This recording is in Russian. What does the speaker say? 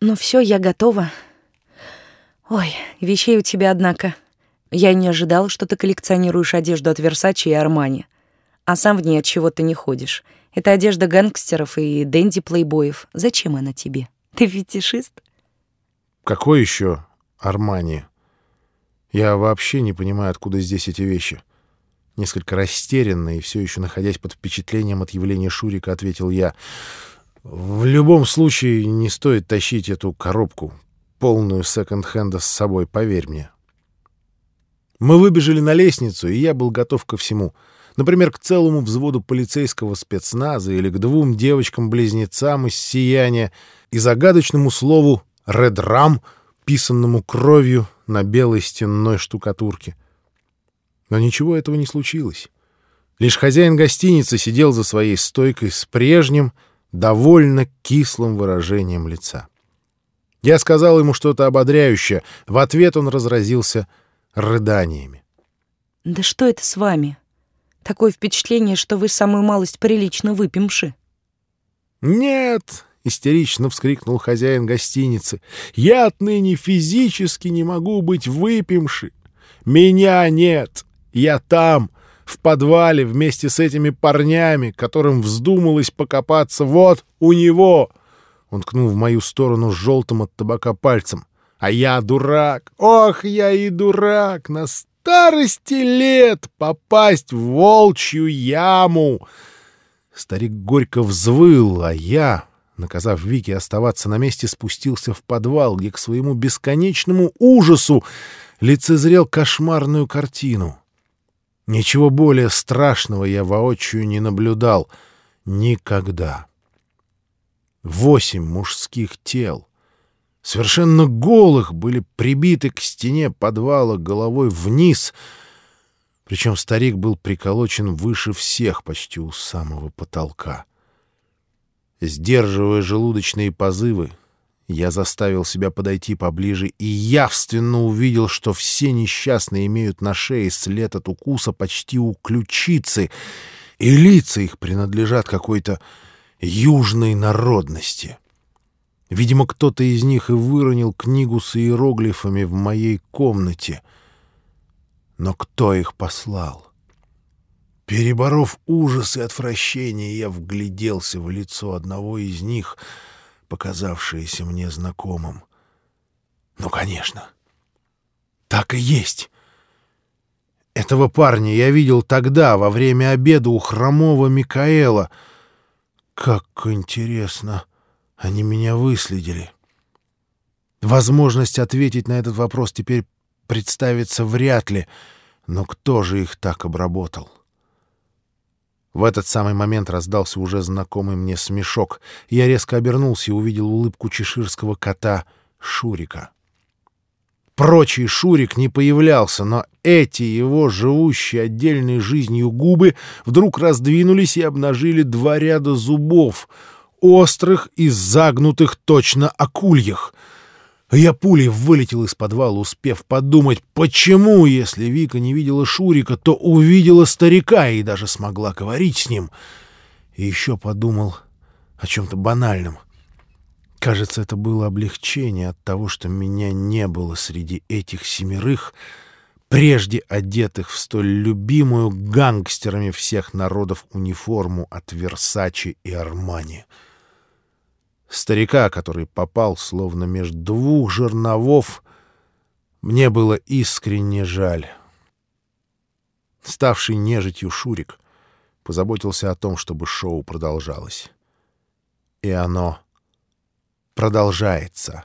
Ну все, я готова. Ой, вещей у тебя, однако. Я не ожидала, что ты коллекционируешь одежду от Versace и Armani, а сам в ней от чего-то не ходишь. Это одежда гангстеров и дэнди-плейбоев. Зачем она тебе? Ты фетишист? Какой еще Армани? Я вообще не понимаю, откуда здесь эти вещи. Несколько растерянно и все еще находясь под впечатлением от явления Шурика, ответил я. В любом случае не стоит тащить эту коробку, полную секонд-хенда с собой, поверь мне. Мы выбежали на лестницу, и я был готов ко всему. Например, к целому взводу полицейского спецназа или к двум девочкам-близнецам из «Сияния» и загадочному слову «Редрам», писанному кровью на белой стенной штукатурке. Но ничего этого не случилось. Лишь хозяин гостиницы сидел за своей стойкой с прежним, довольно кислым выражением лица. Я сказал ему что-то ободряющее. В ответ он разразился рыданиями. «Да что это с вами? Такое впечатление, что вы самую малость прилично выпьемши». «Нет!» — истерично вскрикнул хозяин гостиницы. «Я отныне физически не могу быть выпивши. Меня нет! Я там, в подвале, вместе с этими парнями, которым вздумалось покопаться вот у него!» Он ткнул в мою сторону желтым от табака пальцем. А я дурак, ох, я и дурак, на старости лет попасть в волчью яму. Старик горько взвыл, а я, наказав Вике оставаться на месте, спустился в подвал, где к своему бесконечному ужасу лицезрел кошмарную картину. Ничего более страшного я воочию не наблюдал никогда. Восемь мужских тел, совершенно голых, были прибиты к стене подвала головой вниз, причем старик был приколочен выше всех, почти у самого потолка. Сдерживая желудочные позывы, я заставил себя подойти поближе и явственно увидел, что все несчастные имеют на шее след от укуса почти у ключицы, и лица их принадлежат какой-то южной народности. Видимо, кто-то из них и выронил книгу с иероглифами в моей комнате. Но кто их послал? Переборов ужас и отвращение, я вгляделся в лицо одного из них, показавшееся мне знакомым. Ну, конечно. Так и есть. Этого парня я видел тогда, во время обеда у хромого Микаэла. Как интересно! — они меня выследили. Возможность ответить на этот вопрос теперь представится вряд ли, но кто же их так обработал? В этот самый момент раздался уже знакомый мне смешок. Я резко обернулся и увидел улыбку чеширского кота Шурика. Прочий Шурик не появлялся, но эти его живущие отдельной жизнью губы вдруг раздвинулись и обнажили два ряда зубов — острых и загнутых точно акульях. Я пулей вылетел из подвала, успев подумать, почему, если Вика не видела Шурика, то увидела старика и даже смогла говорить с ним. И еще подумал о чем-то банальном. Кажется, это было облегчение от того, что меня не было среди этих семерых, прежде одетых в столь любимую гангстерами всех народов униформу от Версачи и Армани. Старика, который попал словно между двух жерновов, мне было искренне жаль. Ставший нежитью Шурик позаботился о том, чтобы шоу продолжалось. И оно продолжается.